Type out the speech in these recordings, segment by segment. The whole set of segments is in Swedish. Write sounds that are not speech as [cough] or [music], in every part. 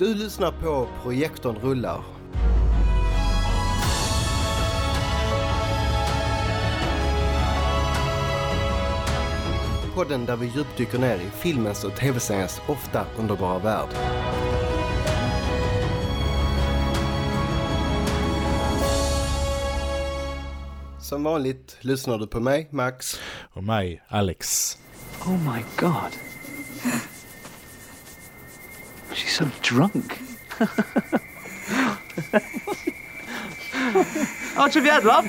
Du lyssnar på Projektorn rullar. Podden där vi djupdyker ner i filmens och tv-seriens ofta underbara värld. Som vanligt lyssnar du på mig, Max. Och mig, Alex. Oh my god. She's so drunk. Aren't you bad, love?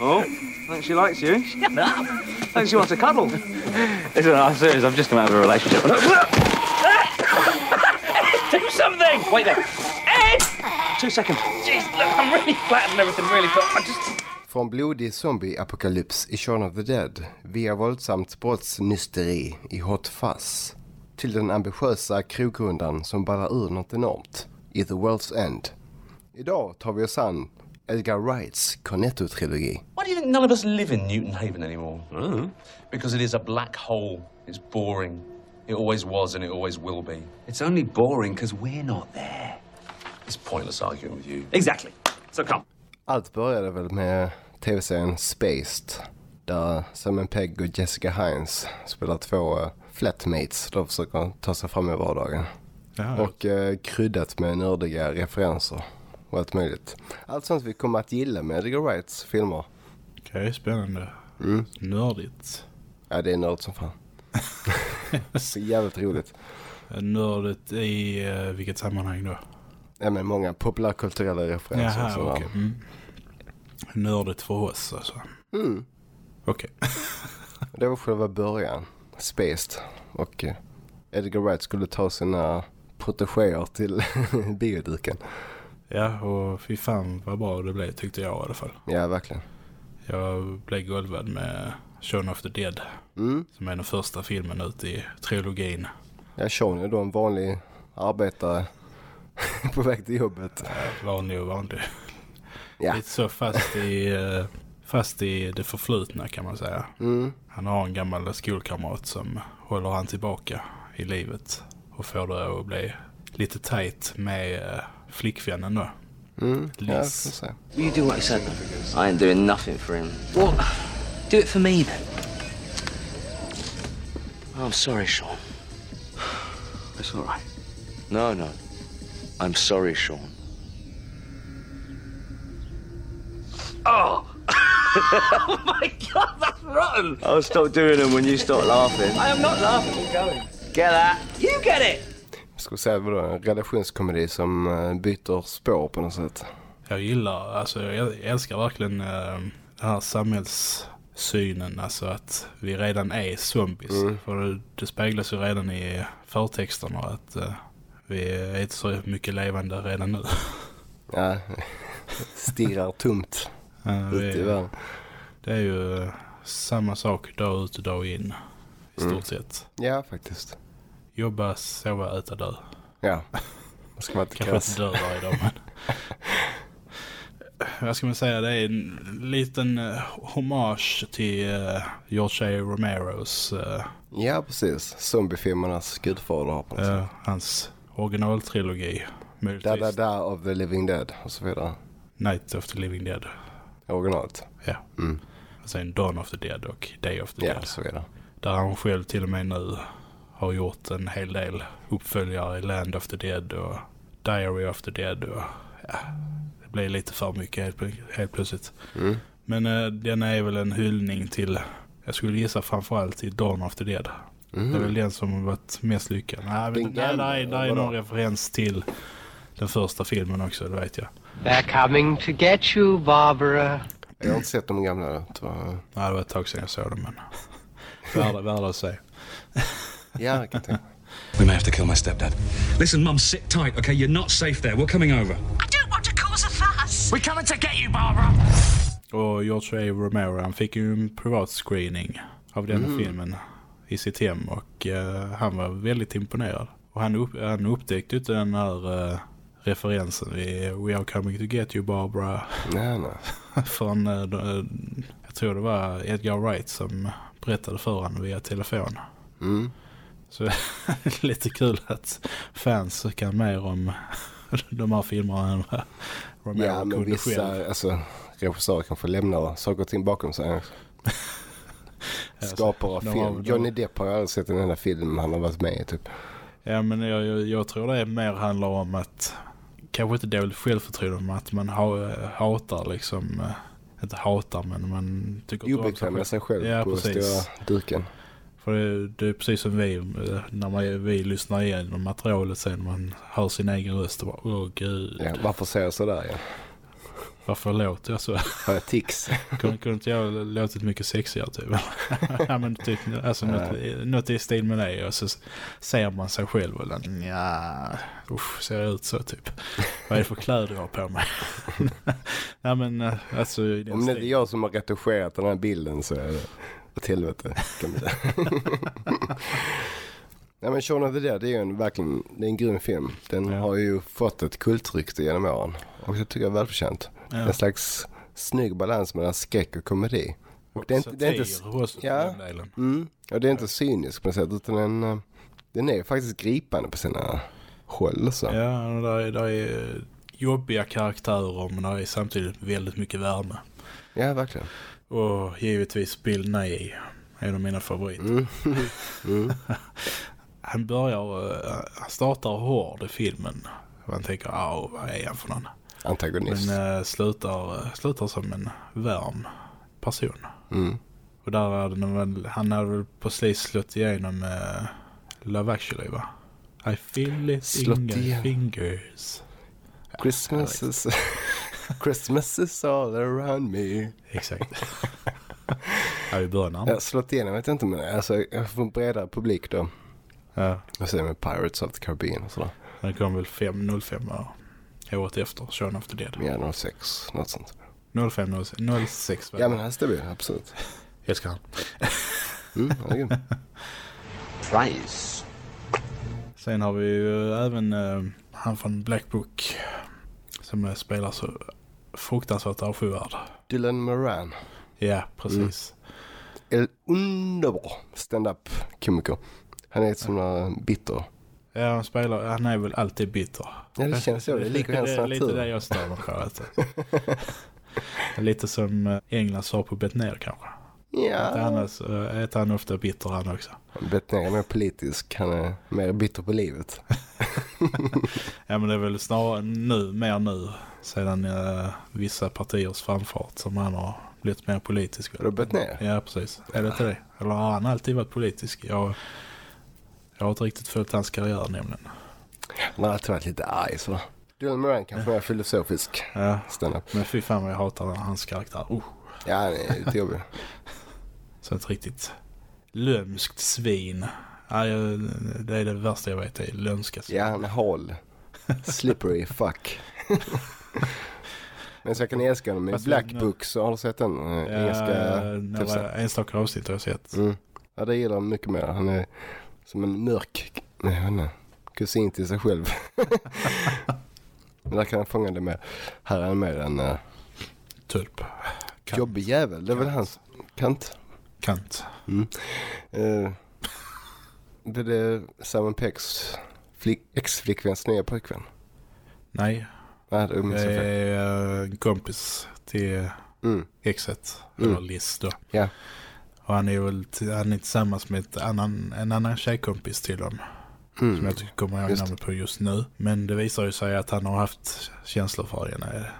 oh, thinks she likes you. Shut up. Thinks she wants a cuddle. Listen, I'm serious. I've just come out of a relationship. Do something! Wait there. Ed! Two seconds. Jeez, look, I'm really flat and everything, really, but I just... Från blodig zombie-apokalyps i Shaun of the Dead via våldsamt brottsnysteri i Hot Fuzz till den ambitiösa krogrundan som ballar ur något enormt i The World's End. Idag tar vi oss an Edgar Wrights Cornetto-trilogi. Why do you think none of us live in Newton Haven anymore? Because it is a black hole. It's boring. It always was and it always will be. It's only boring because we're not there. It's pointless arguing with you. Exactly. So come. Allt började väl med tv-serien Spaced där Simon Pegg och Jessica Hines spelar två uh, flatmates. De försöker ta sig fram i vardagen. Ja, Och uh, kryddat med nördiga referenser och allt möjligt. Allt sånt vi kommer att gilla med Edgar Wrights filmer. Okej, spännande. Mm. Nördigt. Ja, det är nörd som fan. [laughs] Så jävligt roligt. Nördigt i uh, vilket sammanhang då? Ja, men många populärkulturella referenser. Jaha, okej. Mm. Nördigt för oss alltså. Mm. Okej. [laughs] Det var själva början. Spaced. Och eh, Edgar Wright skulle ta sina protegéer till [laughs] bioduken. Ja, och fy fan vad bra det blev tyckte jag i alla fall. Ja, verkligen. Jag blev golvad med Shaun of the Dead. Mm. Som är den första filmen ut i trilogin. Ja, Sean är då en vanlig arbetare [laughs] på väg till jobbet. Eh, Vanlig och vanlig. Ja. Lite så fast i, eh, fast i det förflutna kan man säga. Mm. Han har en gammal skolkamrat som håller han tillbaka i livet. Och får det att bli lite tajt med eh, flickvännen då. Mm. Ja, Liz. Will you do what I said? I ain't doing nothing for him. Well, do it for me then. I'm sorry, Sean. It's all right. No, no. I'm sorry, Sean. Oh! [laughs] oh my god, that's rotten! I'll stop doing them when you start laughing. I am not laughing, I'm going. Get that? You get it! Jag skulle säga vadå, en relationskomedi som eh, byter spår på något sätt. Jag gillar, alltså jag älskar verkligen eh, den här samhällssynen. Alltså att vi redan är zombies. För det, det speglas ju redan i förtexterna att eh, vi är inte så mycket levande redan nu. Ja, [laughs] stirrar tomt Eh, vi- ute i världen. Det är ju samma sak dag ut och dag in. I stort Mm. sett. Ja, faktiskt. Jobba, sova, äta, dö. Ja, då ska man inte Kanske inte dö varje dag men... [laughs] Vad ska man säga? Det är en liten eh, hommage till eh, George A. Romeros, eh, Ja, precis. Zombiefilmernas gudfader eh, sätt. hans originaltrilogi. Da Möjligtvis da da of the living dead och så vidare. Night of the Living Dead. Originalet. Ja. Mm. Och sen Dawn of the Dead och Day of the Ja, Dead. så vidare. Där han själv till och med nu har gjort en hel del uppföljare i Land of the Dead och Diary of the Dead och ja, det blir lite för mycket helt, pl- helt plötsligt. Mm. Men eh, den är väl en hyllning till, jag skulle gissa framförallt till Dawn of the Dead. Mm. Det är väl den som har varit mest lyckad. Nej, inte. Nej, är, där är vadå? någon referens till den första filmen också, det vet jag. They're coming to get you, Barbara. Jag har inte sett de gamla. Jag. Nej, det var ett tag sedan jag såg den men [laughs] värda, värda att se. Ja, jag kan tänka. We may have to kill my stepdad. Listen, Mum, sit tight, okay? You're not safe there. We're coming over. I don't want to cause a fuss. We're coming to get you, Barbara! Och George A. Romero han fick ju en privat screening av den filmen i sitt hem och eh, han var väldigt imponerad. Och han, upp, han upptäckte den här eh, referensen vid We are coming to get you Barbara Nej, nej. [laughs] från, eh, då- jag tror det var Edgar Wright som berättade för honom via telefon. Mm. Så [laughs] lite kul att fans kan mer om [laughs] de här filmerna än vad Romero Ja, kunde vissa själv. alltså, regissörer kan få lämna saker och ting bakom sig. Skapare av de film. har- Johnny Depp har jag aldrig sett en enda film han har varit med i typ. Ja, men jag, jag, jag tror det mer handlar om att kanske inte dåligt självförtroende men att man ha, hatar liksom eh, inte hatar men man tycker Obekväm med sig själv Ja, på precis. stora duken. För det, det är precis som vi eh, när man, vi lyssnar igenom materialet sen man hör sin egen röst och bara åh gud Ja, varför säger jag sådär igen? Varför låter jag så? Har jag tics? [laughs] kunde, kunde inte jag låtit mycket sexigare typ? [laughs] ja men typ alltså något, något i stil med det och så ser man sig själv och den, ja usch ser jag ut så typ vad är det för kläder jag har på mig [laughs] ja men eh, alltså Om det är jag som har retuscherat den här bilden så är det åt helvete. Kan man säga. Nej men Shaun of the Dead det är ju en, verkligen det är en grym film. Den Ja. har ju fått ett kultrykte genom åren. Och det tycker jag är välförtjänt. Ja. En slags snygg balans mellan skräck och komedi. Och det är inte, det är inte, ja. mm, och det är inte cynisk på något sätt utan den, eh, den är faktiskt gripande på sina håll. Så. Ja, där är, där är jobbiga karaktärer men där är samtidigt väldigt mycket värme. ja verkligen. Och givetvis Bill Nighy är en av mina favoriter. Mm. [laughs] Mm. [laughs] Han börjar, eh, han startar hård i filmen. Man tänker, ja vad är han för någon? Antagonist. Men äh, slutar, eh, slutar som en varm person. Mm. Och där hade han väl, han hade väl precis slått igenom uh, Love actually va? I feel it Slått in igen. fingers. Christmas is, [laughs] Christmas is all around me. Exakt. [laughs] ja, vi börjar Jag slått igenom, vet jag inte men alltså jag får en bredare publik då. Ja, Jag säger med Pirates of the Caribbean och sådär. den kom väl 5, 05 år. Året efter Shaun of the Dead. Ja, 06, något sånt. 05, 06 Ja men han stämmer ju, absolut. [laughs] Älskar han. Mm, han är grym. Price. Sen har vi ju även eh, han från Black Book. Som eh, spelar så fruktansvärt avskyvärd. Dylan Moran. Ja, precis. En underbar stand-up komiker. Han är ett där bitter. Ja, han spelar, han är väl alltid bitter. Ja det känns så, det ligger i hans Det är lite det natur. jag stör mig på. Alltså. [laughs] lite som eh, England sa på Betnér kanske. Att Han Ja. är, så- är han ofta bitter han också. Bettner är mer politisk, han är mer bitter på livet. [laughs] Ja men det är väl snarare nu, mer nu. Sedan eh, vissa partiers framfart som han har blivit mer politisk. Har du Bettner? Ja precis. Är det inte det? Eller har han alltid varit politisk? Jag, jag har inte riktigt följt hans karriär nämligen. Han har alltid varit lite arg sådär. Dylan Moran kanske mer filosofisk Ja, stand-up. men fy fan vad jag hatar hans karaktär. Uh, Ja, han är lite jobbig. [laughs] så ett riktigt lömskt svin. Ja, det är det värsta jag vet, det är lömska svin. Ja, han är hal. Slippery fuck. [laughs] Men så jag kan älska honom i Fast Black nu- Book så har du sett den? eh, Ja, det var enstaka avsnitt har jag sett. Mm. Ja, det gillar han mycket mer. Han är som en mörk, nej, jag inte, kusin till sig själv. [laughs] Men där kan han fånga det med. Här är han mer en uh, Tulp. Kant. jobbig jävel. Det är väl hans kant. Kant. Mm. Uh, det är Simon Peggs flick, ex-flickväns nya pojkvän. Nej, Nej, det minns jag fel. är eh, en kompis till Mm. exet. Mm. Eller Liz då. Ja. Och han är väl han är tillsammans med ett annan, en annan tjejkompis till dem. Som Mm. jag tycker kommer ihåg namnet på just nu. Men det visar ju sig att han har haft känslor för henne.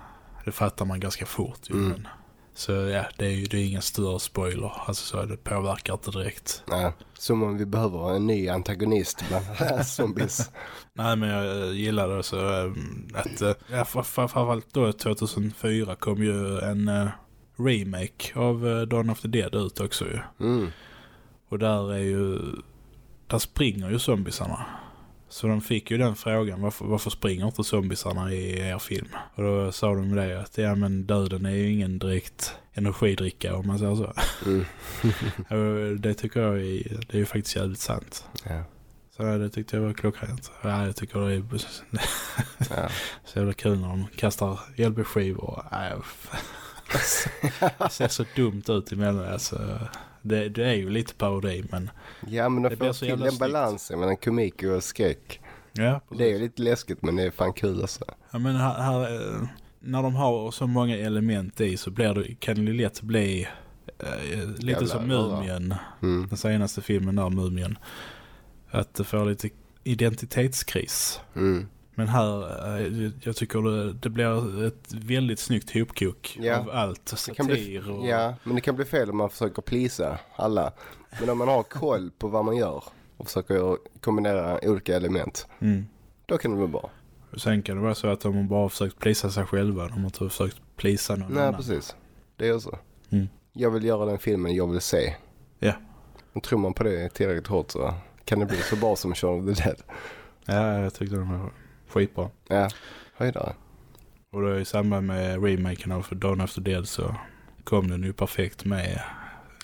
Det fattar man ganska fort ju. Mm. Men, så ja, det är ju det är ingen större spoiler. Alltså så det påverkar inte direkt. Nej, som om vi behöver en ny antagonist bland [laughs] zombies. Nej men jag eh, gillar det så eh, att eh, ja, fr- fr- framförallt då 2004 kom ju en eh, remake av eh, Dawn of the Dead ut också ju. Mm. Och där är ju där springer ju zombisarna. Så de fick ju den frågan, varför, varför springer inte zombisarna i er film? Och då sa de det att ja men döden är ju ingen direkt energidricka om man säger så. Mm. [laughs] Det tycker jag är, det är ju faktiskt jävligt sant. Ja. Så det tyckte jag var klockrent. Ja, jag tycker det är [laughs] Ja. så jävla kul när de kastar. Nej, f- Det [laughs] ser så dumt ut emellan. Alltså, Det, det är ju lite parodi men Ja men de får så till den snyggt. balansen mellan komik och skräck. ja, Det är ju lite läskigt men det är fan kul alltså. Ja, men här, här, eh, när de har så många element i så blir det, kan det lätt bli eh, lite Jävla som. Mumien. Mm. Den senaste filmen där, Mumien. Att det får lite identitetskris. Mm. Men här, eh, jag tycker det, det blir ett väldigt snyggt hopkok Ja. av allt. Satir och... ja, men det kan bli fel om man försöker plisa alla. Men om man har koll på vad man gör och försöker kombinera olika element, Mm. då kan det bli bra. Sen kan det vara så att de bara har försökt plisa sig själva. De har inte försökt plisa någon Nej, annan. precis. Det är så. Mm. Jag vill göra den filmen jag vill se. Ja. Och tror man på det tillräckligt hårt så kan det bli så bra som Shaun of the Dead. Ja, jag tyckte den var skitbra. Ja, höjdare. Och då i samband med remaken av Dawn the Dead så kom den ju perfekt med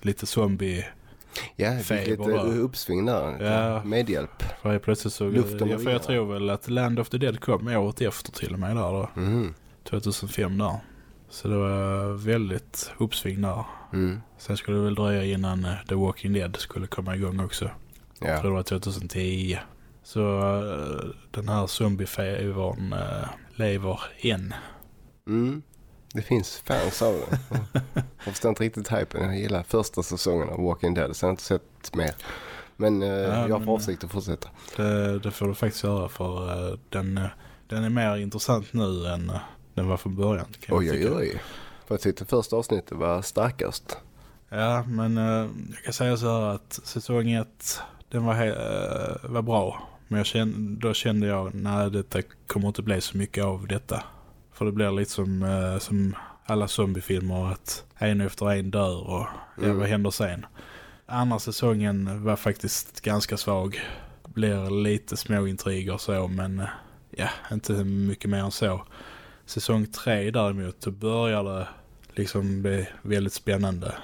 lite zombie. Ja, lite uppsving där. Ja. Medhjälp. För helt plötsligt så... Luften jag, för jag tror väl att Land of the Dead kom året efter till och med där då. Mm. 2005 där. Så det var väldigt uppsving där. Mm. Sen skulle det väl dröja innan eh, The Walking Dead skulle komma igång också. Jag Ja. tror det var 2010. Så eh, den här zombiefevorn uh, lever än. Mm. Det finns fans av det. [laughs] Jag förstår inte riktigt hypen. Jag gillar första säsongen av Walking Dead. Sen har jag inte sett mer. Men eh, jag har för avsikt att fortsätta. Det, det får du faktiskt göra för eh, den, eh, den är mer intressant nu än eh, den var från början. Kan jag Oj, oj, oj. För jag tyckte första avsnittet var starkast. Ja, men eh, jag kan säga så här att säsong ett, den var, eh, var bra. Men jag kände, då kände jag, nej detta kommer inte bli så mycket av detta. För det blir lite som, eh, som alla zombiefilmer att en efter en dör och ja, Mm. vad händer sen? Andra säsongen var faktiskt ganska svag. Blir lite små intriger så, men eh, ja, inte mycket mer än så. Säsong tre däremot, då börjar det liksom bli väldigt spännande.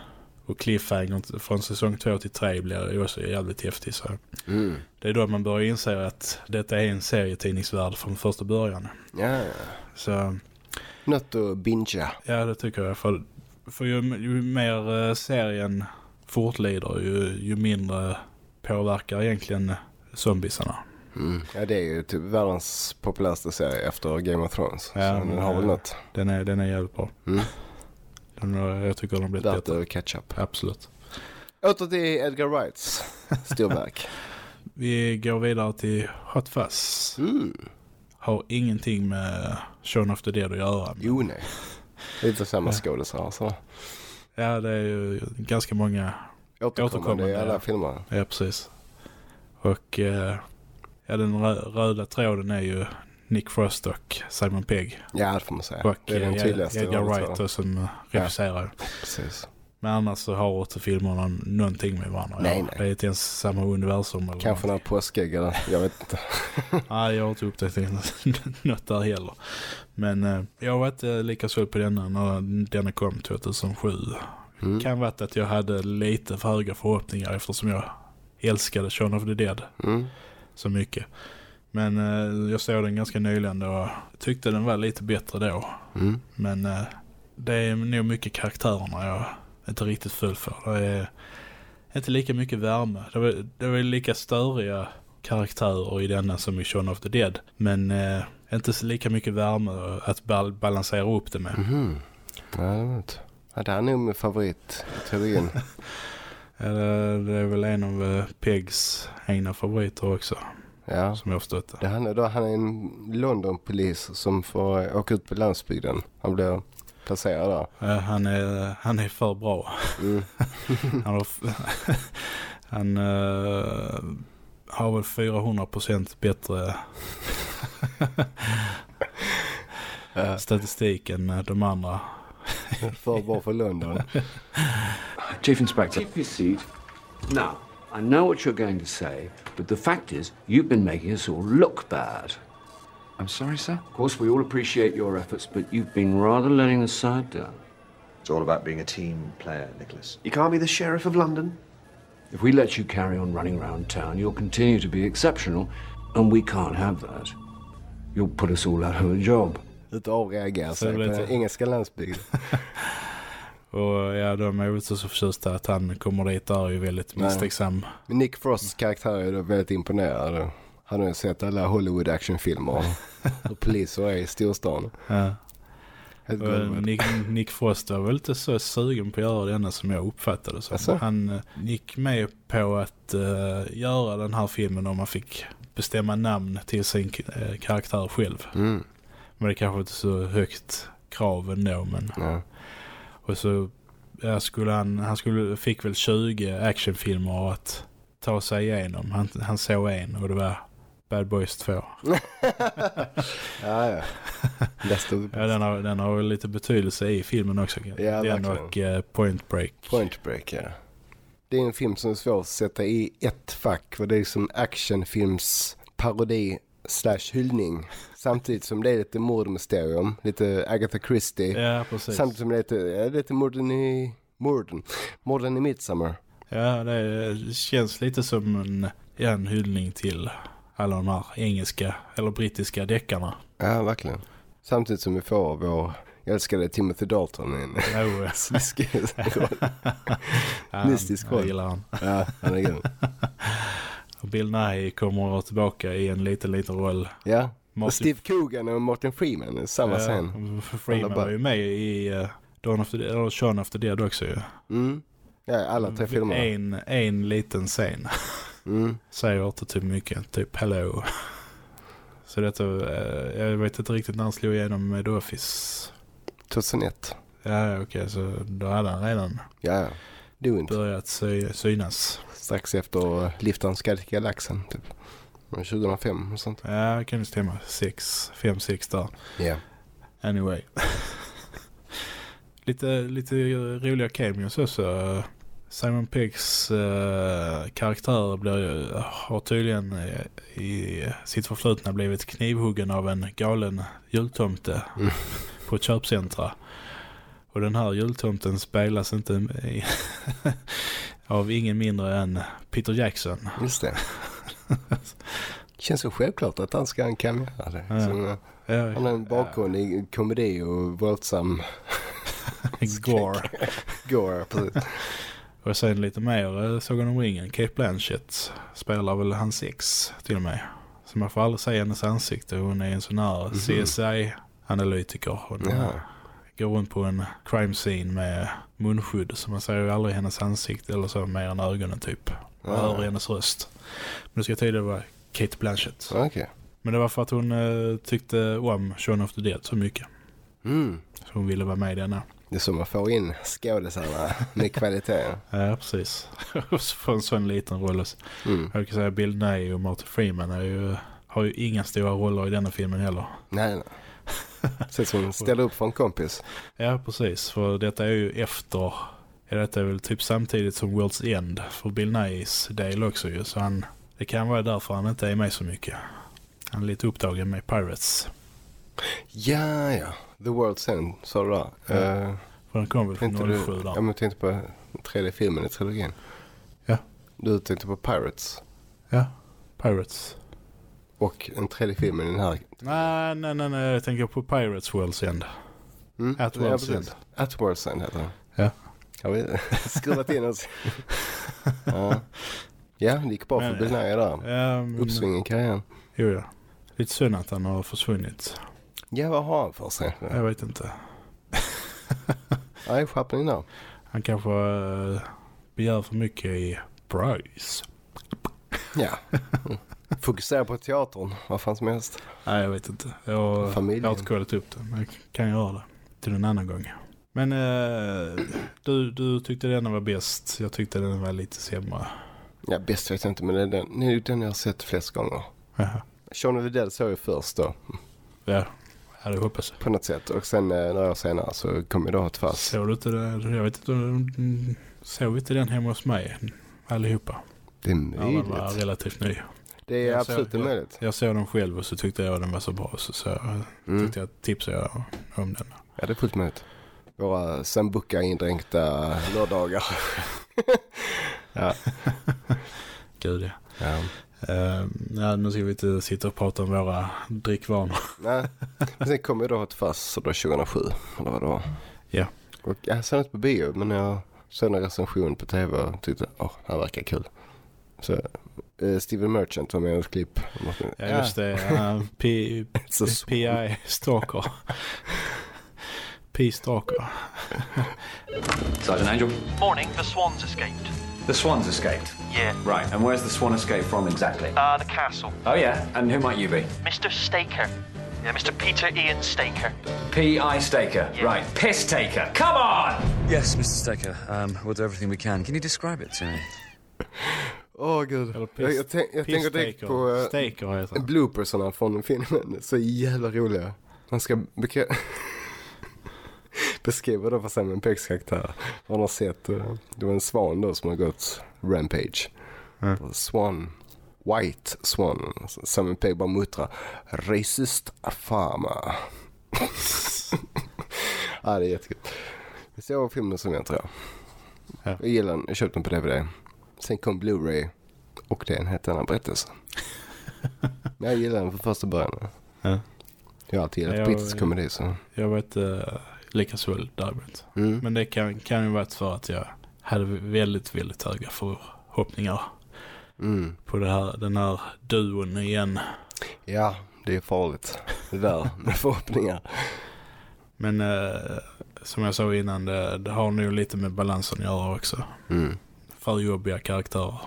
Och cliffhanger från säsong två till tre blir ju också jävligt häftig. Så Mm. det är då man börjar inse att detta är en serietidningsvärld från första början. Ja. Så Något att bingea. ja, det tycker jag. För, för ju, ju mer eh, serien fortlider, ju, ju mindre påverkar egentligen zombiesarna. Mm. Ja, det är ju typ världens populäraste serie efter Game of Thrones. Ja, så den har väl eh, något. Den är, den är jävligt bra. Mm. Har- jag tycker den har blivit Värt bättre. att catch up. Absolut. Åter till Edgar Wrights storverk. [laughs] Vi går vidare till Hot Fuzz. Mm. Har ingenting med Shaun of the Dead att göra. Jo, nej. Lite samma skådisar. Så. Ja, det är ju ganska många. Återkommande i Återkommande, alla ja. filmer. Ja, precis. Och eh, ja, den rö röda tråden är ju Nick Frost och Simon Pegg. Ja, det får man säga. Och det är den eh, tydligaste. Edgar Wright som eh, regisserar. Precis. Men annars så har inte filmerna någonting med varandra Nej, nej. Det är inte ens samma universum. Eller Kanske några påskägg eller jag vet inte. [laughs] Nej, jag har inte upptäckt [laughs] något där heller. Men eh, jag var inte lika såld på denna när denna kom 2007. Mm. Kan vara att jag hade lite för höga förhoppningar eftersom jag älskade Shaun of the Dead Mm. så mycket. Men eh, jag såg den ganska nyligen och tyckte den var lite bättre då. Mm. Men eh, det är nog mycket karaktärerna jag inte riktigt föll för. Det är inte lika mycket värme. Det var, det var lika störiga karaktärer i denna som i Shaun of the Dead. Men eh, inte så lika mycket värme att bal balansera upp det med. Mhm. Ja, det var inte. Ja, det här är nog min favorit i trilogin. Eh, det är väl en av eh, Pegs egna favoriter också. Ja. Som jag har förstått det. Han, är då, han är en London-polis som får åka ut på landsbygden. Han blir placerad där. Eh, han, är, han är för bra. Mm. [laughs] Han har, [laughs] han eh, har väl 400% bättre [laughs] statistik än de andra. för bra för London. Chief Inspector. Keep your seat. Now, I know what you're going to say, but the fact is, you've been making us all look bad. I'm sorry, sir? Of course, we all appreciate your efforts, but you've been rather letting the side down. It's all about being a team player, Nicholas. You can't be the Sheriff of London. If we let you carry on running around town, you'll continue to be exceptional, and we can't have that. You'll put us all out of a job. Lite avreagerad Så det sig på blir den lite- engelska landsbygden. [laughs] Och ja, de är väl inte så förtjusta att han kommer dit är ju väldigt misstänksam. Men Nick Frosts karaktär är då väldigt imponerad. Han har ju sett alla Hollywood actionfilmer [laughs] och poliser är i storstan. Ja. Golvad. Nick, Nick Frost var väl inte så sugen på att göra denna som jag uppfattade så. Asså? Han eh, gick med på att eh, göra den här filmen om man fick bestämma namn till sin uh, karaktär själv. Mm. Men det kanske inte är så högt krav ändå. Men... Ja. Och så skulle han, han skulle, fick väl 20 actionfilmer att ta sig igenom. Han, han såg en och det var Bad Boys 2. [laughs] ja, ja. [laughs] Ja, den, har, den har lite betydelse i filmen också. Ja, den och eh, Point Break. Point Break, ja. Det är en film som är svår att sätta i ett fack. För det är som actionfilms parodi slash hyllning. Samtidigt som det är lite mordmysterium. Lite Agatha Christie. Ja, precis. Samtidigt som det är lite, ja, lite morden i... Morden. Morden i Midsommar. Ja, det känns lite som en, en hyllning till alla de här engelska eller brittiska deckarna. Ja, verkligen. Samtidigt som vi får vår älskade Timothy Dalton i en sliskig [laughs] [laughs] roll. Ja, Mystisk jag roll. gillar han. Ja, han är grym. [laughs] Bill Nighy kommer tillbaka i en liten, liten roll. Ja. Martin- Steve Coogan och Martin Freeman samma Ja, scen. Freeman var ju med i uh, Dawn of the, eller Shaun of the Dead också ju. Mm. Ja, alla tre filmerna. En, en liten scen. Mm. [laughs] Säger inte typ mycket. Typ hello. Så detta, eh, jag vet inte riktigt när han slog igenom med The Office. 2001. Ja, okej, så då hade han redan Ja. Du inte. börjat sy, synas. Strax efter Liftaren ska till galaxen. Typ. 2005 och sånt. Ja, kan det stämma. Sex, fem, sex där. Ja. Anyway. [laughs] lite, lite roliga cameos också. Simon Peggs eh, karaktär blir, ju- har tydligen eh, i sitt förflutna blivit knivhuggen av en galen jultomte Mm. på ett köpcentra. Och den här jultomten spelas inte i, [laughs] av ingen mindre än Peter Jackson. Just det. Känns så självklart att han ska ha en cameo. Det. Ja. Uh, Ja, han har en bakgrund i komedi och våldsam [laughs] Gore. gore. Precis. Och sen lite mer eh, Sagan om ringen. Kate Blanchett spelar väl hans ex till och med. Så man får aldrig se hennes ansikte. Hon är en sån här CSI-analytiker. Hon. Ja. går runt på en crime scene med munskydd. Så man ser ju aldrig hennes ansikte eller så mer än ögonen typ. Och Ja. hör hennes röst. Men det ska tydligen vara Kate Blanchett. Okej. Men det var för att hon eh, tyckte om Shaun of the Dead så mycket. Mm. Så hon ville vara med i denna. Det är så man får in skådisarna [laughs] med kvalitet. Ja, precis. Och [laughs] så får en sån liten roll. Mm. Jag kan säga Bill Nye och Martin Freeman är ju, har ju inga stora roller i denna filmen heller. Nej, nej. [laughs] Ut som hon ställer upp för en kompis. Ja, precis. För detta är ju efter... Ja, detta är väl typ samtidigt som World's End för Bill Nyes del också ju. Så han, det kan vara därför han inte är med så mycket. Han är lite upptagen med Pirates. Ja, ja. The World's End, sa du där. Ja. Eh, För den kom väl från tänkte du, 07 ja, där. men tänkte på tredje filmen i trilogin. Ja. Du tänkte på Pirates. Ja, Pirates. Och en tredje film i den här. Nej, nej, nej, nej. Jag tänker på Pirates World's End. Mm? At Ja, World's precis. End. At World's End heter den. Ja. Har vi [laughs] skruvat in oss? [laughs] ja. ja, det gick bra för Nye där. Ja, men, Uppsving i karriären. Jo, ja. Lite synd att han har försvunnit. Ja, vad har han för sig? Jag vet inte. Nej, Chaplin där. Han kanske uh, begär för mycket i price. Ja. Mm. Fokusera på teatern, vad fan som helst. Nej, jag vet inte. Jag, Familjen. jag har inte kollat upp det, men jag kan göra det till en annan gång. Men eh, du, du tyckte den var bäst. Jag tyckte den var lite sämre. Ja, bäst vet jag inte, men det är den, det är den jag har sett flest gånger. Jaha. Shaun of the Dead såg jag först då, Ja, jag hade hoppats. på något sätt. Och sen eh, några år senare så kom jag då ett fast. Såg du inte det? Jag vet inte. mm, Såg inte den hemma hos mig allihopa? Det är Ja, den var möjligt. relativt ny. Det är Jag absolut såg- möjligt. Jag såg den själv och så tyckte jag den var så bra. Så, så Mm. tyckte jag tipsade jag om den. Ja, det är fullt möjligt. Våra sambuca-indränkta lördagar. [laughs] ja. [laughs] Gud ja. ja. Uh, ja, nu ska vi inte sitta och prata om våra drickvanor. [laughs] Nej. Men sen kom jag då ett fast så då 2007. Eller vad det var. Ja. Och jag såg inte på bio men jag såg en recension på tv och tyckte åh, det här verkar kul. Så eh, Steven Merchant var med i ett klipp. Ja, just det. Uh, P.I. Stalker. P. Stalker. Sergeant Angel? Morning, the swans escaped. The Swans escaped? Yeah. Right, and where's the Swan escape from exactly? Uh, the castle. Oh, yeah, and who might you be? Mr. Staker. Yeah, Mr. Peter Ian Staker. P.I. Staker. Right, piss taker. Come on! Yes, Mr. Staker. Um, we'll do everything we can. Can you describe it to me? [laughs] Åh gud. Jag, jag, tänk, jag tänker direkt på uh, Staker heter han. bloopersarna från filmen. Så jävla roliga. Man ska beke- [laughs] beskriva det för Simon Peggs karaktär. Man har sett, uh, det var en svan då som har gått rampage. Swan. White Swan. Simon Pegg bara muttrar. Racist Afama. [laughs] ja, det är jättekul. Vi såg filmen som jag tror jag. Ja. Jag gillar den. Jag köpte den på DVD. Sen kom Blu-ray och det är en helt annan berättelse. Men [laughs] jag gillar den från första början. Ja. Jag har alltid gillat brittisk komedi så. Jag var inte lika såld däremot. Mm. Men det kan, kan ju varit för att jag hade väldigt, väldigt höga förhoppningar Mm. på det här, den här duon igen. Ja, det är farligt. Det där med förhoppningar. Men eh, som jag sa innan, det, det har nog lite med balansen att göra också. Mm. För jobbiga karaktärer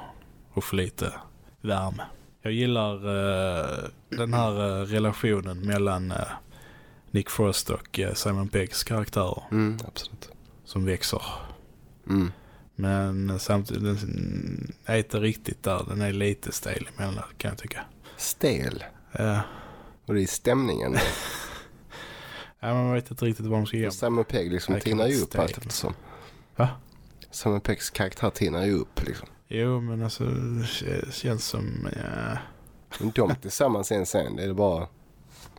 och för lite värme. Jag gillar eh, den här eh, relationen mellan eh, Nick Frost och eh, Simon Peggs karaktärer Mm, absolut. som växer. Mm. Men samtidigt, den är inte riktigt där. Den är lite stel emellan kan jag tycka. Stel. Ja, Och det är stämningen. [laughs] ja man vet inte riktigt vad de ska göra. Simon Pegg liksom Det tinar ju upp allt eftersom. Va? Simon Peggs karaktär tinar ju upp liksom. Jo, men alltså det känns som... Ja, Men de tillsammans i en scen, det är bara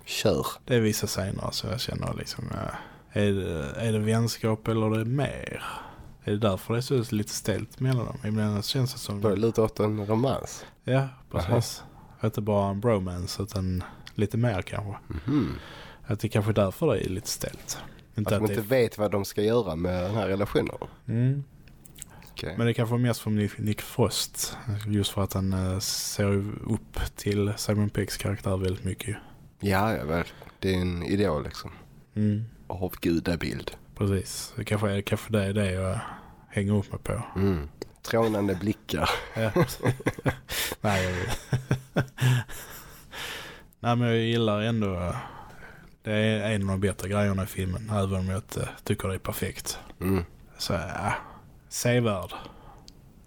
kör. det är vissa scener så jag känner liksom... Ja, är, det, är det vänskap eller är det mer? Är det därför det är så lite stelt mellan dem? Ibland känns det som... Börjar luta åt en romans. Ja, precis. Inte bara en bromance utan lite mer kanske. Mhm. Att det kanske är därför det är lite stelt. Att Inte de att det inte vet vad de ska göra med den här relationen. Mm. Okej. Men det kanske är mest från Nick- Frost. Just för att han eh, ser upp till Simon Peggs karaktär väldigt mycket. Ja, ja, väl. Det är en ideal liksom. Mm. Avgudabild. Precis. Det kanske är, kanske det är det jag hänger upp mig på. Mm. Trånande blickar. [laughs] Nej, Nej, men jag gillar ändå... Det är en av de bättre grejerna i filmen. Även om jag inte tycker det är perfekt. Mm. Så ja, sevärd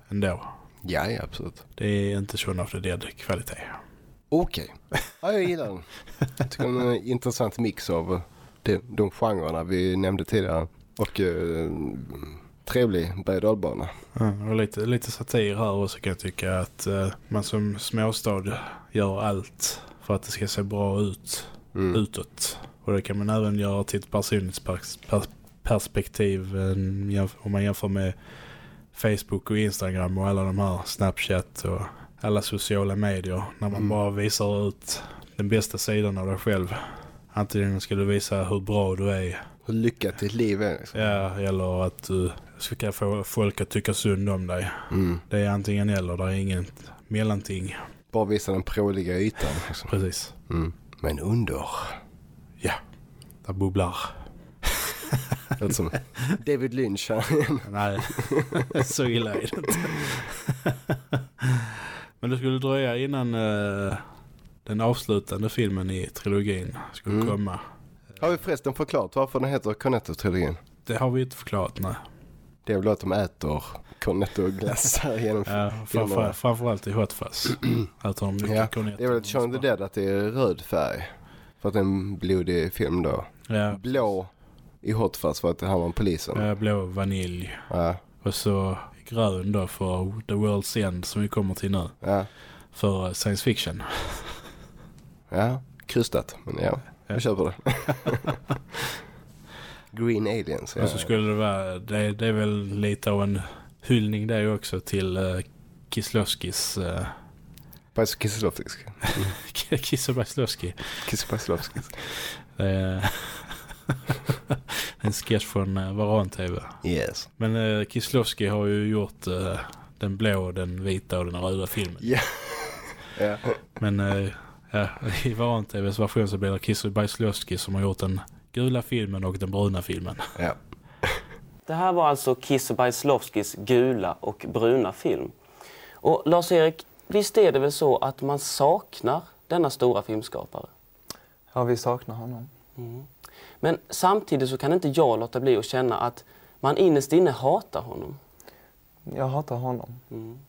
ändå. Ja, ja, absolut. Det är inte Shaun of the Dead Okej. Ja, jag gillar den. Jag tycker den är en intressant mix av de, de genrerna vi nämnde tidigare. Och eh, trevlig berg och. Ja, och lite, lite satir här också kan jag tycka att eh, man som småstad gör allt för att det ska se bra ut Mm. utåt. Och det kan man även göra till ett personligt pers- pers- perspektiv eh, om man jämför med Facebook och Instagram och alla de här Snapchat och alla sociala medier. När man Mm. bara visar ut den bästa sidan av dig själv. Antingen ska du visa hur bra du är Hur lyckat ditt liv är. Liksom. Ja, eller att du ska få folk att tycka synd om dig. Mm. Det är antingen eller, det är inget mellanting. Bara visa den pråliga ytan. Liksom. Precis. Mm. Men under. Ja, där bubblar. Låter som David Lynch här igen. Nej, [laughs] så illa är det inte. Men det skulle dröja innan eh, den avslutande filmen i trilogin skulle Mm. komma. Har vi förresten förklarat varför den heter Cornetto-trilogin? Det har vi inte förklarat, nej. Det är väl att de äter Cornetto-glassar [laughs] genom Ja, framför, framförallt i Hot Fuzz. [clears throat] Äter de Ja, cornetto. det är väl ett Shaun the Dead att det är röd färg. För att det är en blodig film då. Ja, Blå i Hot Fuzz för att det handlar om polisen. ja, blå vanilj. Ja, Och så grön då för The World's End som vi kommer till nu. ja, För science fiction. ja. Krystat, men ja. Jag köper det. [laughs] Green Aliens. Ja. Och så skulle det vara, det, det är väl lite av en hyllning där också till uh, Kislovskis, uh, Bajs Kieslowskis. [laughs] Kissobajslovski. [laughs] En sketch från uh, Varan-TV. Yes. Men uh, Kieslowski har ju gjort uh, den blå, den vita och den röda filmen. Ja. [laughs] ja. Men uh, ja, i Varan-TVs version så blir det Kieslowski som har gjort den gula filmen och den bruna filmen. Ja. [laughs] Det här var alltså Kiss Bajslovskis gula och bruna film. Och Lars-Erik, visst är det väl så att man saknar denna stora filmskapare? Ja, vi saknar honom. Mm. Men samtidigt så kan inte jag låta bli att känna att man innerst inne hatar honom. Jag hatar honom. Mm.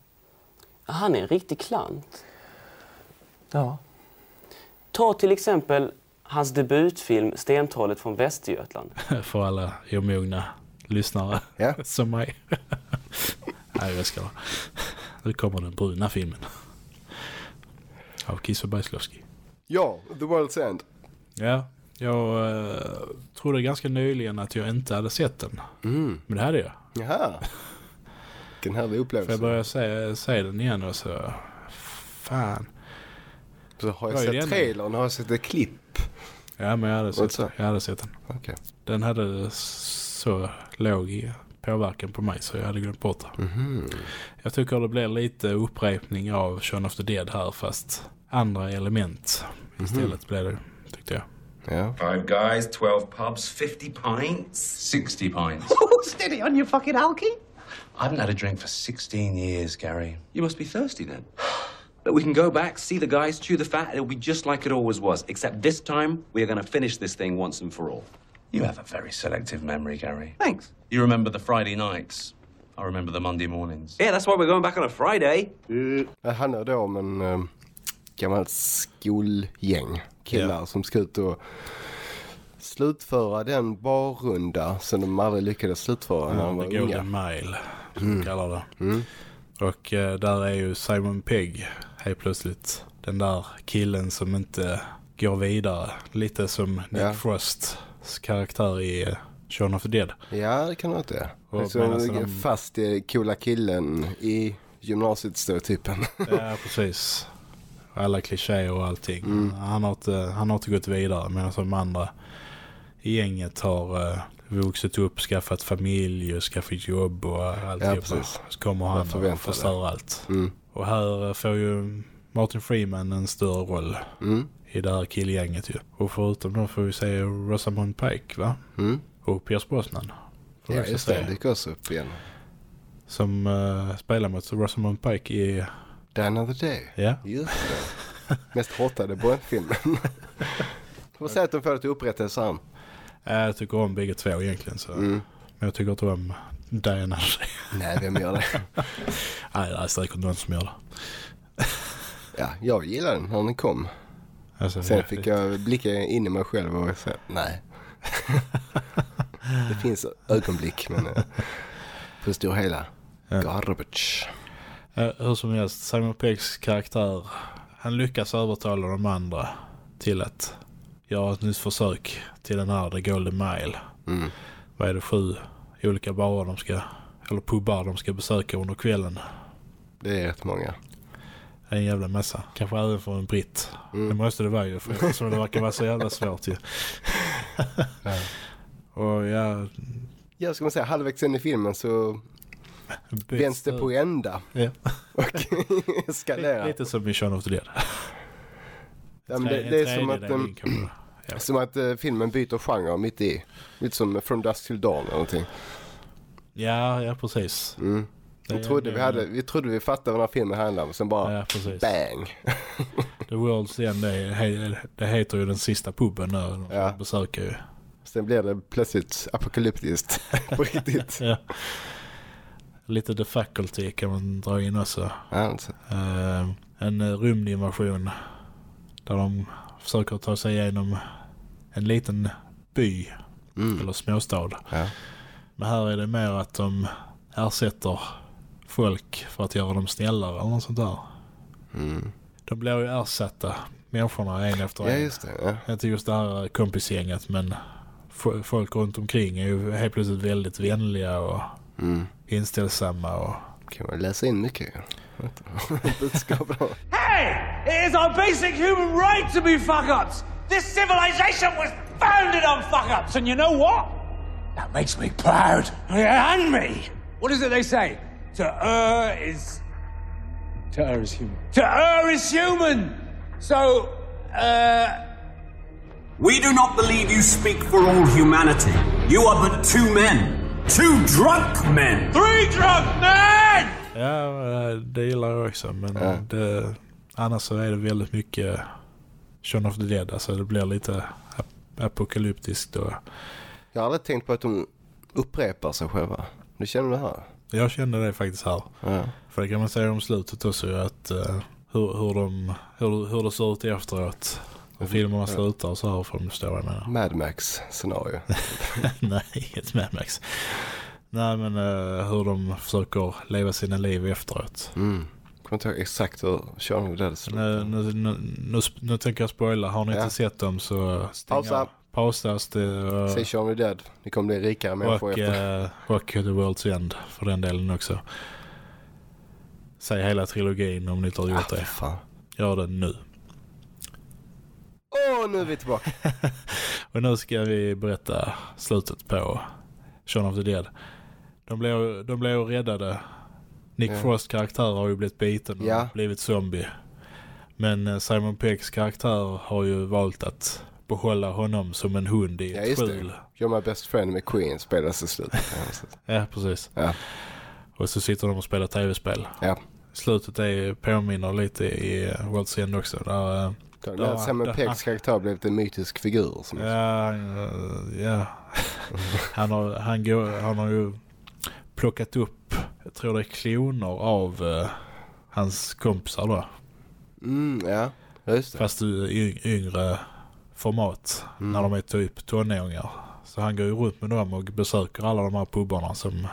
Han är en riktig klant. Ja. Ta till exempel hans debutfilm Stentrollet från Västergötland. [laughs] För alla omogna lyssnare ja. [laughs] som mig. [laughs] Nej, jag ska Nu kommer den bruna filmen. Av Kiss och Bajslowski. Ja, The World's End. Ja, jag uh, trodde ganska nyligen att jag inte hade sett den. Mm. Men det hade jag. Jaha. Vilken härlig upplevelse. För jag började se, se den igen och så... Fan. Så har jag sett trailern har jag sett ett klipp. Ja, men jag hade sett, jag hade sett den. Okay. Den hade så låg påverkan på mig så jag hade glömt bort det. Mm. Jag tycker det blir lite upprepning av Shaun of the Dead här fast andra element istället mm blev det, tyckte jag. Yeah. Five guys, 12 pubs, 50 pints. 60 pints. [laughs] Oh, steady on your fucking alky. I haven't had a drink for 16 years, Gary. You must be thirsty then. [sighs] But we can go back, see the guys, chew the fat, it'll be just like it always was. Except this time, we are going to finish this thing once and for all. You have a very selective memory, Gary. Thanks. You remember the Friday nights. I remember the Monday mornings. Yeah, that's why we're going back on a Friday. Mm. Det handlar då om en äh, gammalt skolgäng killar yeah. som ska ut och slutföra den barrunda som de aldrig lyckades slutföra när de var unga. Golden Mile, som mm. kallar det. Mm. Och äh, där är ju Simon Pegg helt plötsligt den där killen som inte går vidare. Lite som Nick ja. Frosts karaktär i Shaun of the Dead. Ja, det kan det inte. Liksom fast i coola killen i gymnasiet stereotypen. ja, [laughs] precis. Alla klichéer och allting. Mm. Han, har inte, han har inte gått vidare medan de andra i gänget har uh, vuxit upp, skaffat familj och skaffat jobb och allt. Ja, precis. Så kommer han och förstör allt. Mm. Och här får ju Martin Freeman en större roll. Mm i det här killgänget ju. Och förutom då får vi se Rosamund Pike va? Mm. Och Pierce Brosnan. Ja just det, det dyker också upp igen. Som uh, spelar mot Rosamund Pike i... Die Another Day. Ja. Just det. [laughs] Mest hatade Bond-filmen. [laughs] Vad säger att de får det till upprättelse han? Jag tycker om bägge två egentligen så. Mm. Men jag tycker inte om Die Another Day. Nej, vem gör det? [laughs] Nej, det är säkert någon som gör det. ja, jag gillar den när den kom. Alltså, Sen fick jag blicka in i mig själv och säga nej. det finns ögonblick men eh, på stor hela ja. garbage. Ja, hur som helst, Simon Peggs karaktär han lyckas övertala de andra till att göra ett nytt försök till den här The Golden Mile. Mm. Vad är det, sju olika barer de ska, eller pubbar de ska besöka under kvällen? Det är rätt många. En jävla massa. Kanske även för en britt. Mm. Det måste det vara ju. För eftersom det verkar vara så jävla svårt ju. [laughs] ja. Och ja... Jag ska man säga, halvvägs in i filmen så vänds det på ända. Ja. [laughs] och eskalerar. Lite som i Shaun of the Dead. Ja, det, det är som att, um, ja. som att uh, filmen byter genre mitt i. Lite som From Dusk Till Dawn eller någonting. Ja, ja precis. Mm. Vi trodde vi, hade, vi trodde vi fattade vad den här filmen handlade om. Sen bara ja, bang. The World's End, det, det heter ju den sista puben de ja. besöker ju. Sen blir det plötsligt apokalyptiskt [laughs] på riktigt. ja. Lite The Faculty kan man dra in också. Alltså. uh, en rymdinvasion där de försöker ta sig igenom en liten by mm. eller småstad. Ja. Men här är det mer att de ersätter folk för att göra dem snällare eller något sånt där. Mm. De blir ju ersatta människorna en efter en. Ja, just det. Ja. Inte just det här kompisgänget men folk runt omkring är ju helt plötsligt väldigt vänliga och mm. inställsamma. Och... Kan man läsa in mycket? [laughs] Budskap Hey! It is our basic human right to be fuck-ups! This civilization was founded on fuck-ups and you know what? That makes me proud. And me. What is it they say? To err is. To err is human. To err is human. So, uh. We do not believe you speak for all humanity. You are but two men. Two drunk men. Three drunk men! Ja, eh, det gillar jag också. Men det, annars så är det väldigt mycket Shaun of the Dead. Alltså det blir lite ap- apokalyptiskt. Och Jag har aldrig tänkt på att de upprepar sig själva. Du känner det här? jag kände det faktiskt här. Ja. För det kan man säga om slutet också. ju Att, eh, hur, hur, de, hur, hur det ser ut efteråt. Och filmerna slutar så här får de förstå vad jag menar. Mad Max scenario. [laughs] Nej, inget Mad Max. Nej men eh, hur de försöker leva sina liv efteråt. Mm. Kommer inte ihåg exakt hur Shaun of the Dead. Nu, nu, nu, nu, nu tänker jag spoila. Har ni Ja. inte sett dem så stäng Pausa. av. Pausas det. och- Säg Shaun of the Dead. Ni kommer bli rikare människor och, efter. eh, och The World's End för den delen också. Säg hela trilogin om ni inte har gjort det. Ah, Fan. Gör det nu. Åh, nu är vi tillbaka. [laughs] Och nu ska vi berätta slutet på Shaun of the Dead. De blev, de blev räddade. Nick Ja. Frost karaktär har ju blivit biten och Ja. blivit zombie. Men eh, Simon Peggs karaktär har ju valt att behålla honom som en hund i Ja, ett skjul. You're my best friend med Queen spelas i slutet. [laughs] Ja, precis. Ja. Och så sitter de och spelar tv-spel. Ja. Slutet är, påminner lite i eh, World's End också. Där, har Simon Peggs karaktär blivit en mytisk figur. Som Ja, eh, ja. [laughs] Han har, han, går, han har ju plockat upp, jag tror det är kloner av eh, hans kompisar då. Mm, ja, just det. Fast i yng- yngre format. Mm. När de är typ tonåringar. Så han går ju runt med dem och besöker alla de här pubbarna som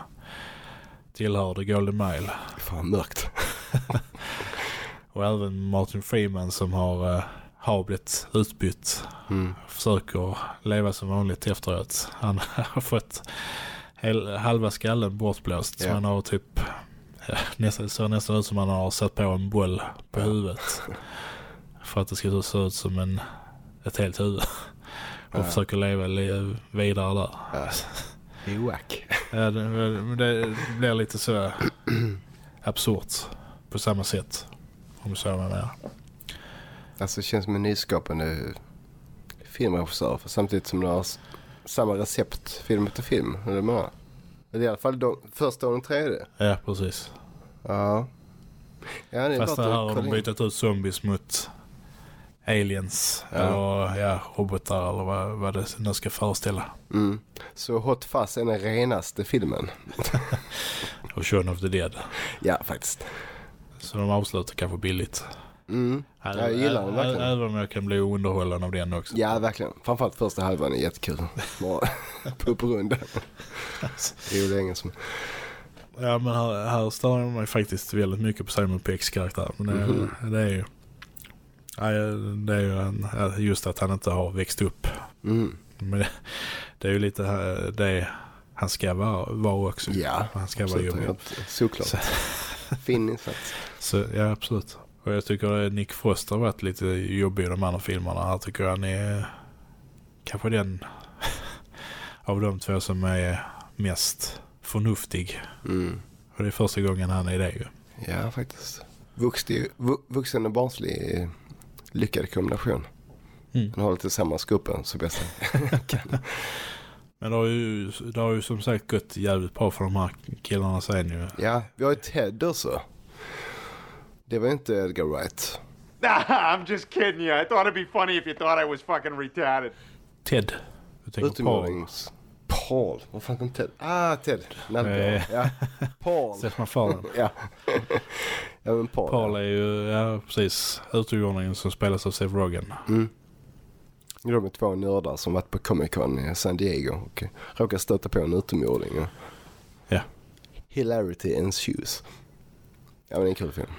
tillhör The Golden Mile. Fan mörkt. [laughs] Och även Martin Freeman som har, eh, har blivit utbytt. Mm. Försöker leva som vanligt efteråt. Han [laughs] har fått hel, halva skallen bortblåst. Så Ja. han har typ nästan, ser nästan ut som han har satt på en boll på huvudet. För att det ska se ut som en, ett helt huvud. Och Ja. försöker leva vidare där. Ja. Det är wack. Ja, det, det blir lite så absurt på samma sätt. Om du så vad jag menar. Alltså det känns som en nyskapande filmregissör. För samtidigt som du har samma recept film efter film. Det med? Det är i alla fall de, första och den tredje. Ja, precis. Ja. Ja, det är Fast det här har de bytt ut zombies mot aliens. Ja. Eller ja, robotar eller vad, vad det nu ska föreställa. Mm. Så Hot Fuzz är den renaste filmen. [laughs] Och Shaun of the Dead. Ja, faktiskt. Så de avslutar kanske billigt. Mm. Ä- Jag gillar den verkligen. Även om jag kan bli underhållen av den också. Ja, verkligen. Framförallt första halvan är jättekul. Bara [laughs] pupprunda. Det gjorde ingen som... Ja men här, här stör jag mig faktiskt väldigt mycket på Simon Peggs karaktär. Men det, Mhm. det är ju... Det är ju en, just att han inte har växt upp. Mm. Men det, det är ju lite eh, det han ska vara, vara också. Ja, Han ska vara absolut. jobbig. Ja, Såklart. Så- Fin insats. Så, ja, absolut. Och jag tycker att Nick Frost har varit lite jobbig i de andra filmerna. Här tycker jag han är kanske den [laughs] av de två som är mest förnuftig. Mm. Och det är första gången han är det ju. Ja, faktiskt. Vuxen, vu- vuxen och barnslig lyckad kombination. Mm. Han håller tillsammans gruppen så bäst [laughs] [laughs] han kan. Men det har, ju, det har ju som sagt gått jävligt bra för de här killarna sen ju. Ja, vi har ju Ted också. Det var inte Edgar Wright. Nah, I'm just kidding you. I thought it'd be funny if you thought I was fucking retarded. Ted. Tänker Paul. Paul. Vad fan kom Ted? Ah, Ted. Eh. Ja. Paul. [laughs] Stefan Fallen. [laughs] ja. ja, men Paul. Paul är ju, ja precis, utomjordingen som spelas av Seth Rogen. Mm. De är två nördar som varit på Comic Con i San Diego och råkar stöta på en utomjording. Ja. Hilarity ensues. Ja, men det är en kul film.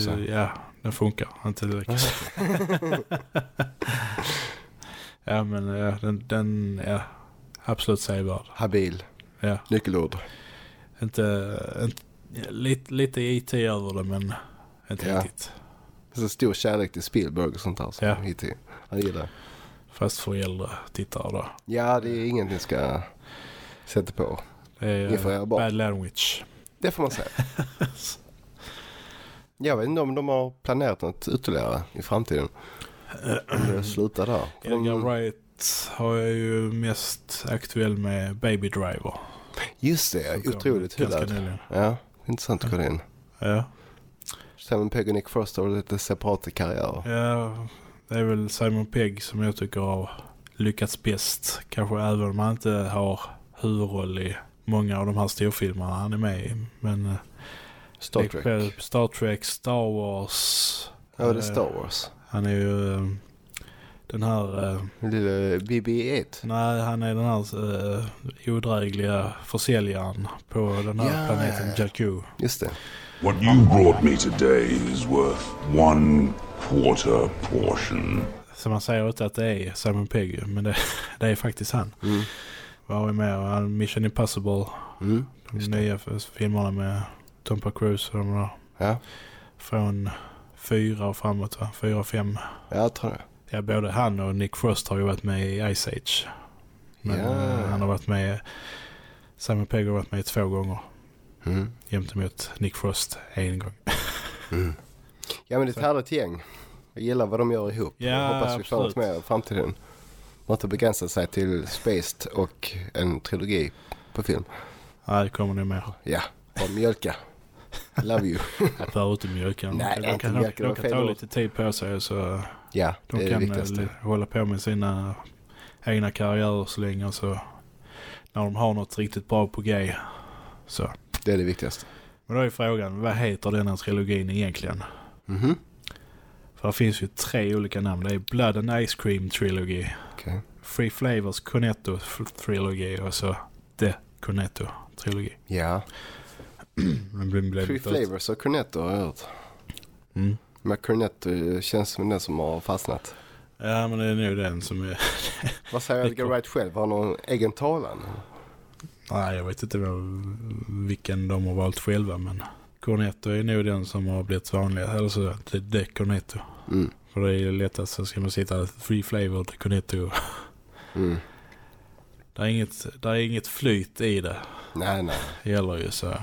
Så. ja, den funkar. Inte direkt. [laughs] ja, men ja, den, den ja, absolut sevärd. Habil. Ja. Nyckelord. Inte, inte lite, lite IT över det, men inte Ja. riktigt. Så stor kärlek till Spielberg och sånt där. Som Ja. hit i. Han gillar. Fast för äldre tittare då. Ja, det är inget ni ska sätter på. Det är uh. Bad Language. Det får man säga. [laughs] Jag vet inte om de har planerat något ytterligare i framtiden. Om det slutar där. De- [clears throat] Edgar Wright har jag ju mest aktuell med Baby Driver. Just det, Som otroligt hyllad. Ja, intressant att kolla in. Ja. Simon Pegg och Nick Frost har lite separata karriärer. ja, det är väl Simon Pegg som jag tycker har lyckats bäst. Kanske även om han inte har huvudroll i många av de här storfilmerna han är med i. Men eh, Star Trek. Star Trek, Star Wars. Ja, det är Eh, Star Wars. Han är ju eh, den här... eh, Lille BB-8. Nej, han är den här uh, odrägliga försäljaren på den här Ja. planeten Jakku. Just det. What you brought me today is worth one quarter portion. Så man säger inte att det är Simon Pegg men det, [laughs] det är faktiskt han. Mm. Var vi med han Mission Impossible. Mm. De nya filmerna med Tom Cruise och de där. Ja. Från fyra och framåt va? Fyra och fem. Ja, jag tror det. Ja, både han och Nick Frost har ju varit med i Ice Age. Men Ja. eh, han har varit med... Simon Pegg har varit med två gånger. Mm. Jämt emot Nick Frost en gång. Mm. Ja, men det är ett härligt gäng. Jag gillar vad de gör ihop. Ja, jag hoppas vi får något mer i framtiden. Man inte begränsa sig till Spaced och en trilogi på film. Nej, det kommer nog mer. Ja, bara mjölka. Love you. [laughs] Jag behöver inte mjölka. Nej, de kan, mjölka, de, det var kan ta lite tid på sig så Ja, de det det kan viktigaste. eh, hålla på med sina egna karriärer så länge. Så när de har något riktigt bra på G. Så. Det är det viktigaste. Men då är frågan, vad heter denna trilogin egentligen? Mhm. För det finns ju tre olika namn. Det är Blood and Ice Cream Trilogy. Okej. Free Flavors Cornetto Trilogy och så The Cornetto Trilogy. Ja. [clears throat] Free Flavors och Cornetto har jag hört. Mm. Men Cornetto känns som den som har fastnat. Ja, men det är nog den som är... [laughs] Vad säger Edgar Wright själv? Har någon egen talan? Nej, jag vet inte vad, vilken de har valt själva, men Cornetto är nog den som har blivit vanlig. Eller så, det, är Cornetto. Mm. För det är lättast så ska man sitta free flavored Cornetto. Mm. Det är inget, det är inget flyt i det. Nej, nej. Det gäller ju så.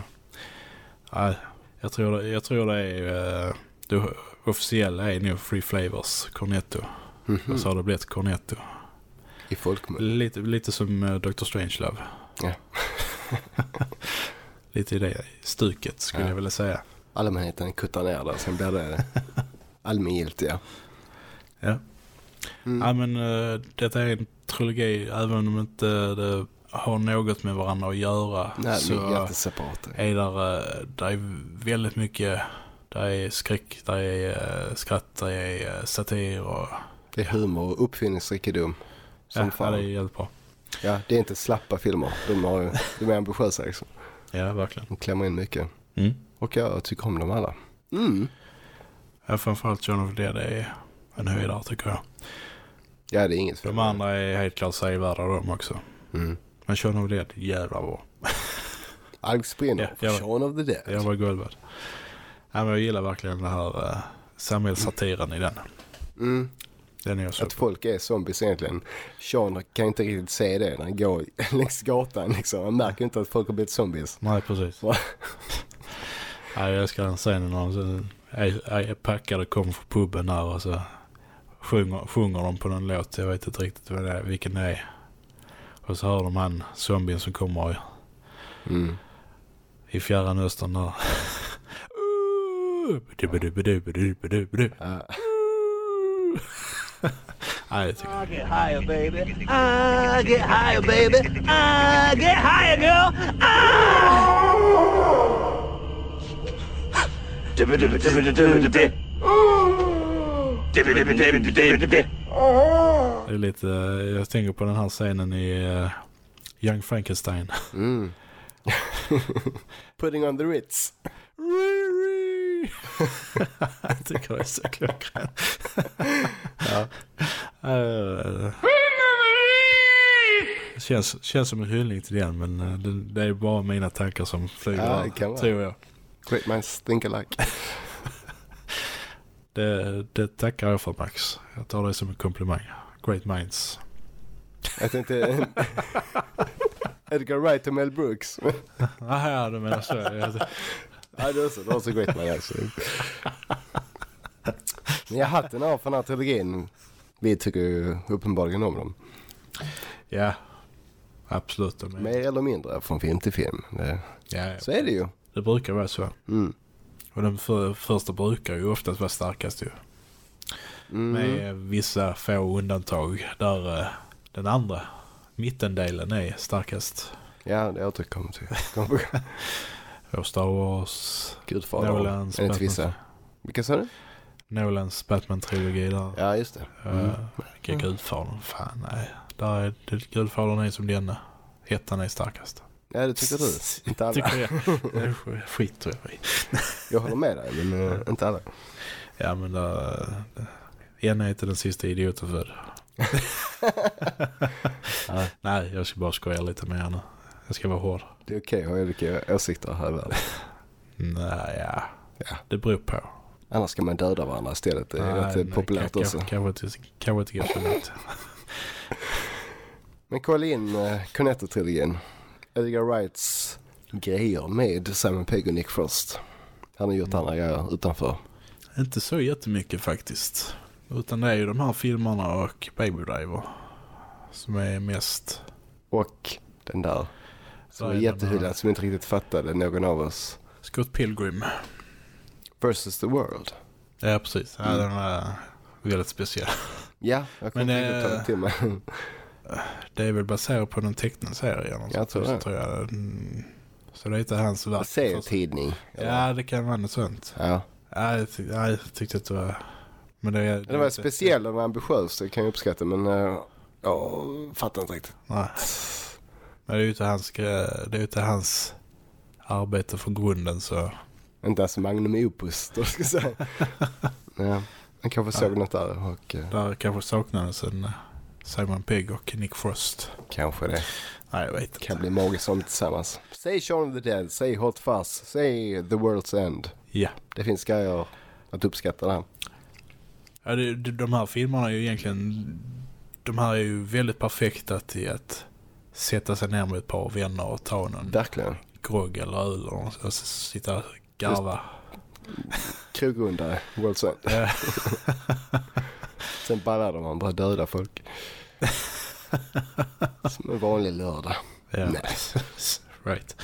Nej, jag tror jag tror det är... eh, Det officiella är nog free flavors Cornetto. Mhm. Och så har det blivit Cornetto. I folkmun. Lite, lite som uh, Dr. Strangelove. Ja. [laughs] lite i det stuket skulle Ja. jag vilja säga. Allmänheten kuttar ner där. Sen blir det [laughs] allmängiltiga. Ja. Mm. Ja men uh, detta är en trilogi även om inte det har något med varandra att göra. Nej, så är är där, uh, där är väldigt mycket. Där är skräck, där är uh, skratt, där är satir och... Det är humor och uppfinningsrikedom. Som Ja, ja, fan. det är jävligt bra. Ja, det är inte slappa filmer. De, har, de är ambitiösa liksom. Ja, verkligen. De klämmer in mycket. Mm. Och jag tycker om dem alla. Mm. Ja, framförallt John of the Dead är en höjdare tycker jag. Ja, det är inget fel. De andra är helt klart sevärda de också. Mm. Men John of the Dead, jävla bra. Alex Sprinner, Ja, jag- Shaun of the Dead. Jag var golvad. Ja, men jag gillar verkligen den här uh, samhällssatiren i den. Mm. Den är jag Att folk är zombies egentligen. Sean kan inte riktigt se det när han går [laughs] längs gatan liksom. Han märker inte att folk har blivit zombies. Nej, precis. Ja, [laughs] jag älskar den scenen när de är, packade och kommer från puben där och så sjunger, sjunger de på någon låt. Jag vet inte riktigt vad det är, vilken det är. Och så hör de han zombien som kommer Mm. i fjärran östern där. [laughs] Dubidubidubidubidubidu. [laughs] Nej, det tycker jag. I get higher, baby. I get higher, baby. I get higher, girl. Det är lite, jag tänker på den här scenen i eh, Young Frankenstein. Mm. [laughs] Putting on the Ritz. [laughs] jag tycker det är så klockrent. ja. Eh, känns, känns som en hyllning till den men eh, det, det är bara mina tankar som flyger Ja, tror jag. Great minds think alike. [laughs] Det, det tackar jag för Max. Jag tar det som en komplimang. Great minds. Jag tänkte... [laughs] Edgar Wright och Mel Brooks. Jaha, du menar så. Ja, det är så, det man alltså. Men jag hatten av för den här trilogin. Vi tycker ju uppenbarligen om dem. Ja, absolut. De är... Mer eller mindre från film till film. Det, Ja, ja. Så är det ju. Det brukar vara så. Mm. Och den för, första brukar ju oftast vara starkast ju. Mm. Med vissa få undantag där eh, den andra mittendelen är starkast. Ja, det återkommer till. [laughs] Star Wars, Gudfadern. Nolans Enligt vissa. Vilka sa du? Nolans Batman-trilogi där. Ja, just det. Mm. Mm. Vilka Gudfadern? Fan nej. Där är det, Gudfadern är som denna. Hettan är starkast. Ja, det tycker du. [laughs] Inte alla. Tycker jag. [laughs] Skit tror jag. Jag håller med dig, men uh, inte alla. Ja men där... En är inte den sista idioten född. [laughs] Nej, jag ska bara skoja lite med henne. Jag ska vara hård. Det är okej att ha olika åsikter här i världen. Nej, ja. Ja. Det beror på. Annars ska man döda varandra istället. Det är Nej, rätt nej, populärt kan- också. Kanske inte, kanske inte långt. [laughs] Men kolla in uh, Cornetto-trilogin. Edgar Wrights grejer med Simon Pegg och Nick Frost. Han har gjort andra grejer utanför. Inte så jättemycket faktiskt. Utan det är ju de här filmerna och Baby Driver. Som är mest... Och den där som den jättehyllad som inte riktigt fattade någon av oss. Scott Pilgrim. Versus the World. Ja, precis. Ja, Mm. Den är väldigt speciell. Ja, jag kommer Men, inte riktigt ta eh, det till mig. Det är väl baserat på den tecknade serien. och Jag tror det. så tror jag. Mm. Så det är inte hans verk. Serietidning. Ja, det kan vara något sånt. Ja. Ja, jag, tyck, ja, jag tyckte att det var... Men det, Det var speciellt och ambitiöst, det kan jag uppskatta. Men uh, jag fattar inte riktigt. Nej. Men det är ju inte hans, det är inte hans arbete från grunden så... Inte ens Magnum Opus, då ska jag säga. [laughs] ja, man kanske såg något där och... eh, Där kanske saknades en eh, Simon Pegg och Nick Frost. Kanske det. Nej, jag vet inte. Kan bli magiskt om tillsammans. Säg Shaun of the Dead, säg Hot Fuzz, säg The World's End. Ja. Det finns grejer att uppskatta där. Ja, det, de här filmerna är ju egentligen... De här är ju väldigt perfekta till att sätta sig ner med ett par vänner och ta någon Verkligen. grogg eller öl och, och sitta och garva. Krogrundare, World's [laughs] End. Sen ballar man bara döda folk. [laughs] Som en vanlig lördag. Ja. Nej. right.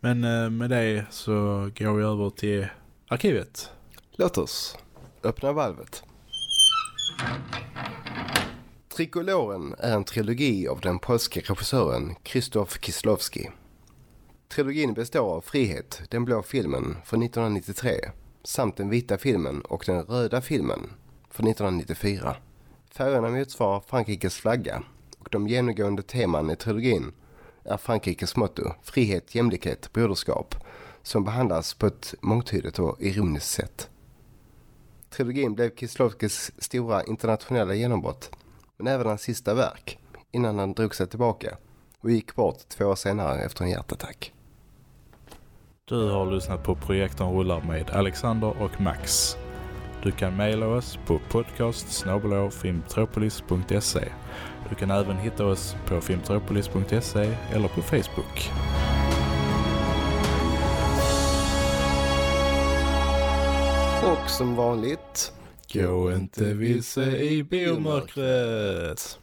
Men eh, med det så går vi över till arkivet. Låt oss öppna valvet. Trikoloren är en trilogi av den polske regissören Krzysztof Kieslowski. Trilogin består av Frihet, den blå filmen från 1993 samt den vita filmen och den röda filmen från 1994. Färgerna motsvarar Frankrikes flagga och de genomgående teman i trilogin är Frankrikes motto frihet, jämlikhet, broderskap som behandlas på ett mångtydigt och ironiskt sätt. Trilogin blev Kieslowskis stora internationella genombrott men även hans sista verk innan han drog sig tillbaka och gick bort två år senare efter en hjärtattack. Du har lyssnat på Projektorn rullar med Alexander och Max. Du kan mejla oss på podcast. Du kan även hitta oss på filmtropolis.se eller på Facebook. Och som vanligt, Gå inte vilse i biomörkret.